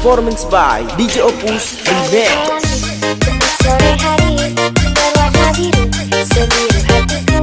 Performance by DJ Opus Remix. Sore hari hatiku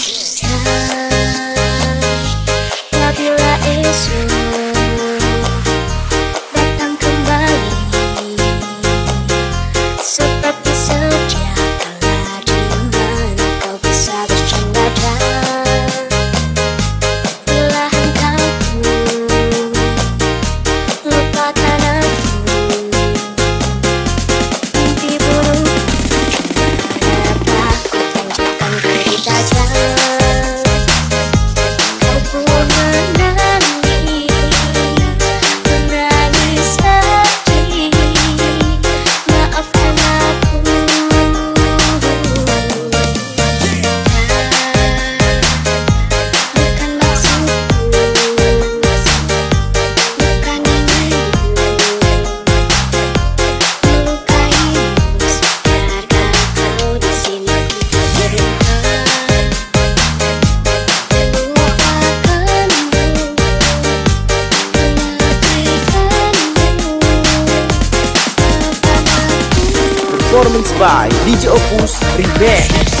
by DJ Opus Remix.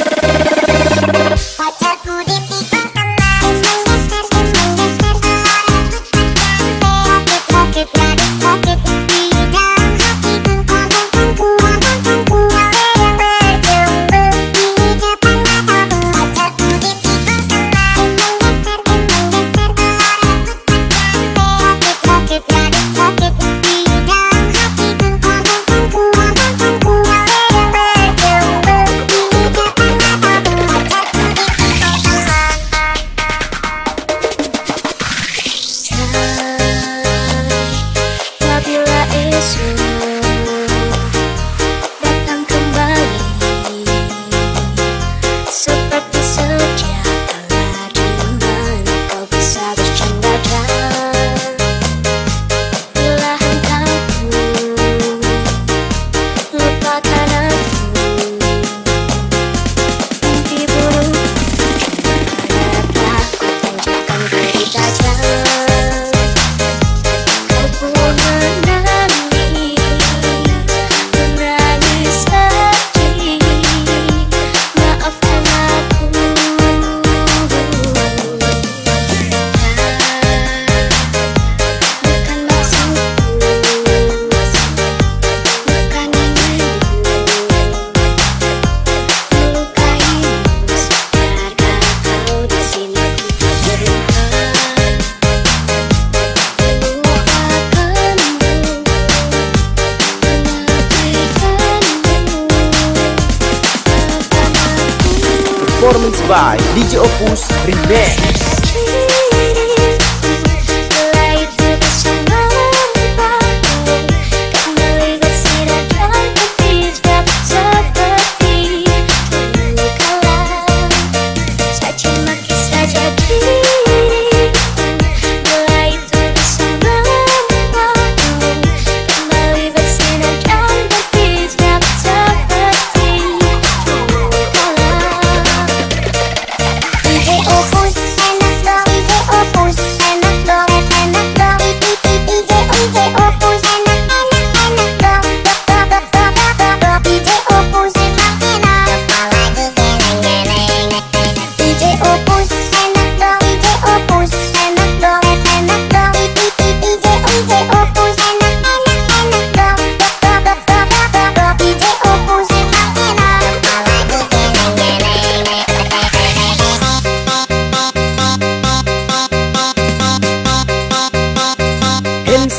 by DJ Opus Remix.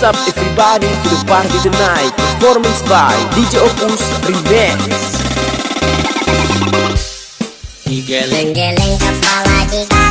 Everybody to the party tonight. Performance by DJ Opus Remix. Geleng-geleng kepala di